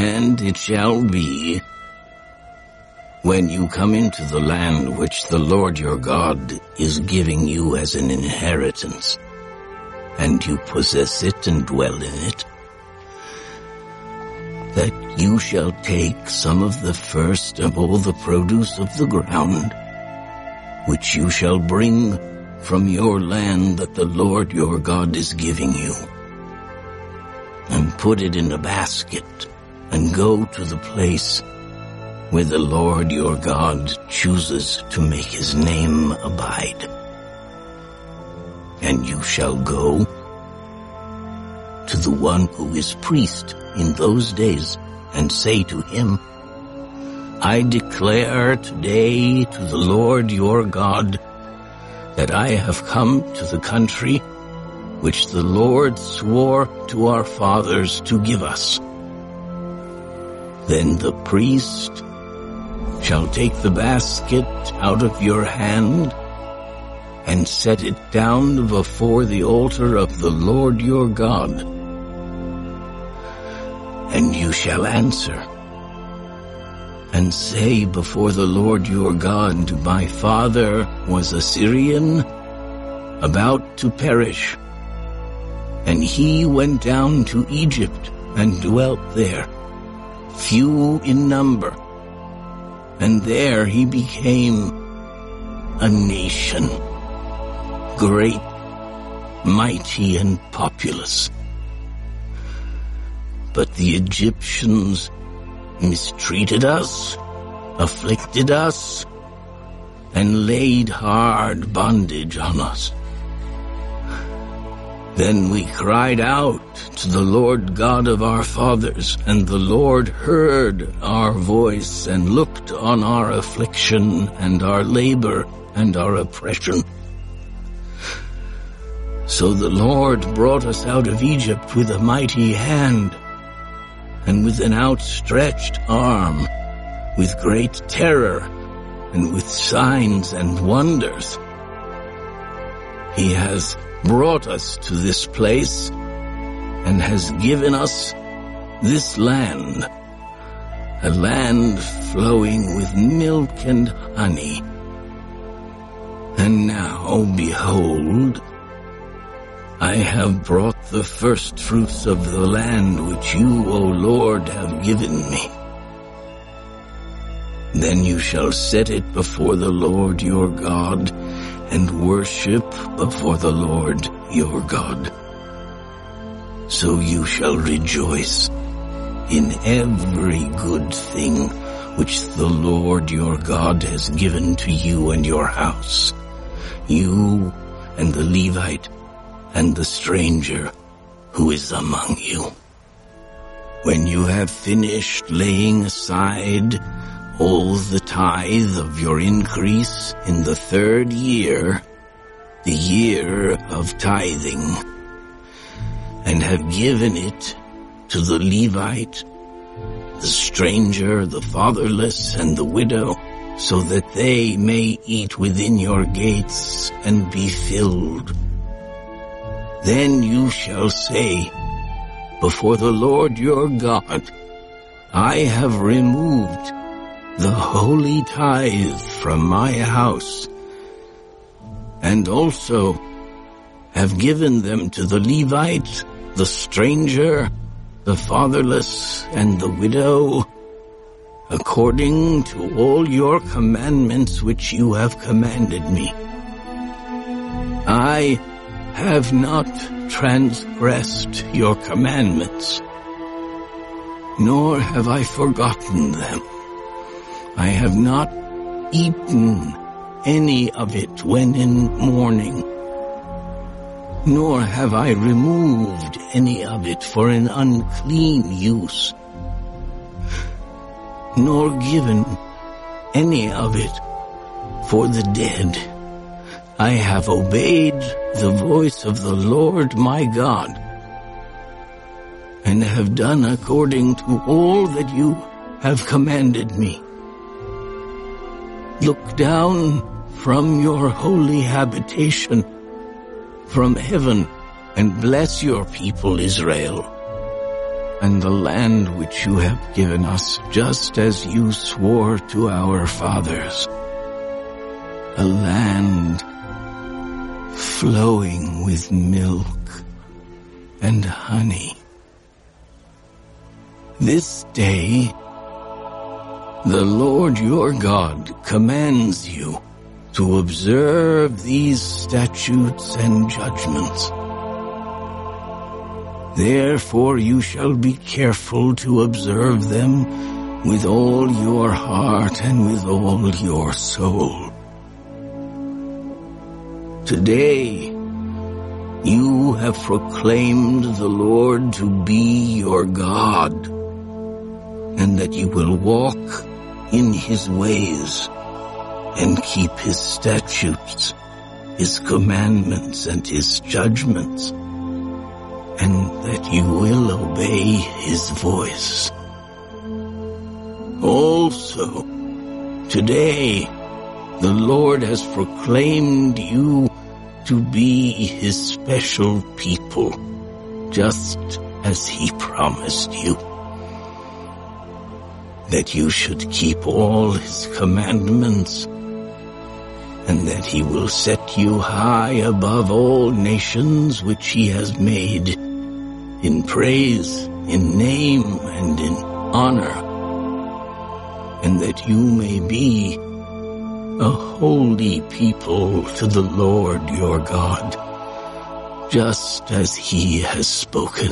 And it shall be, when you come into the land which the Lord your God is giving you as an inheritance, and you possess it and dwell in it, that you shall take some of the first of all the produce of the ground, which you shall bring from your land that the Lord your God is giving you, and put it in a basket, and go to the place where the Lord your God chooses to make his name abide. And you shall go to the one who is priest in those days and say to him, I declare today to the Lord your God that I have come to the country which the Lord swore to our fathers to give us. Then the priest shall take the basket out of your hand and set it down before the altar of the Lord your God. And you shall answer and say before the Lord your God, My father was a Syrian, about to perish, and he went down to Egypt and dwelt there, few in number, and there he became a nation, great, mighty, and populous. But the Egyptians mistreated us, afflicted us, and laid hard bondage on us. Then we cried out to the Lord God of our fathers, and the Lord heard our voice and looked on our affliction and our labor and our oppression. So the Lord brought us out of Egypt with a mighty hand and with an outstretched arm, with great terror and with signs and wonders. He has brought us to this place and has given us this land, a land flowing with milk and honey. And now, behold, I have brought the first fruits of the land which you, O Lord, have given me. Then you shall set it before the Lord your God, and worship before the Lord your God. So you shall rejoice in every good thing which the Lord your God has given to you and your house, you and the Levite and the stranger who is among you. When you have finished laying aside all the tithe of your increase in the third year, the year of tithing, and have given it to the Levite, the stranger, the fatherless, and the widow, so that they may eat within your gates and be filled. Then you shall say, before the Lord your God, I have removed the holy tithe from my house, and also have given them to the Levite, the stranger, the fatherless, and the widow, according to all your commandments which you have commanded me. I have not transgressed your commandments, nor have I forgotten them. I have not eaten any of it when in mourning, nor have I removed any of it for an unclean use, nor given any of it for the dead. I have obeyed the voice of the Lord my God, and have done according to all that you have commanded me. Look down from your holy habitation, from heaven, and bless your people Israel. and the land which you have given us, just as you swore to our fathers. A land flowing with milk and honey. This day, the Lord your God commands you to observe these statutes and judgments Therefore you shall be careful to observe them with all your heart and with all your soul. Today, you have proclaimed the Lord to be your God, and that you will walk in his ways and keep his statutes, his commandments, and his judgments and that you will obey his voice. Also, today, the Lord has proclaimed you to be his special people, just as he promised you. That you should keep all his commandments, and that he will set you high above all nations which he has made in praise, in name, and in honor, and that you may be a holy people to the Lord your God, just as he has spoken.